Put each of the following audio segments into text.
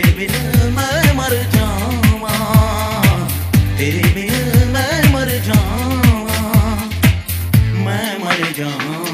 तेरे बिन मैं मर जावा तेरे बिन मैं मर जावा मैं मर जावा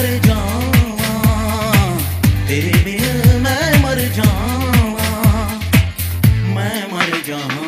मर जाऊँ तेरे बिन मैं मर जाऊँ मैं मर जाऊँ।